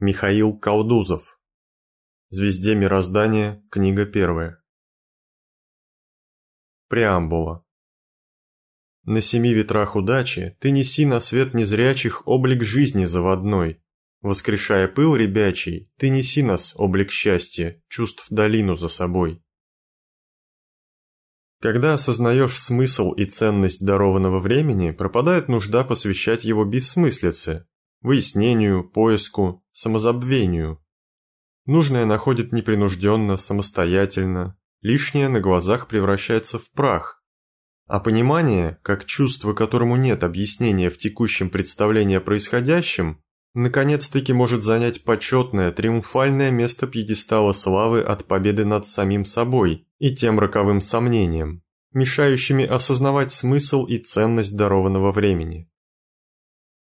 Михаил Калдузов. Звезде мироздания, книга первая. Преамбула. На семи ветрах удачи ты неси на свет незрячих облик жизни заводной. Воскрешая пыл ребячий, ты неси нас, облик счастья, чувств долину за собой. Когда осознаешь смысл и ценность дарованного времени, пропадает нужда посвящать его бессмыслице, выяснению, поиску, самозабвению. Нужное находит непринужденно, самостоятельно, лишнее на глазах превращается в прах. А понимание, как чувство, которому нет объяснения в текущем представлении о происходящем, наконец-таки может занять почетное, триумфальное место пьедестала славы от победы над самим собой и тем роковым сомнением, мешающими осознавать смысл и ценность дарованного времени.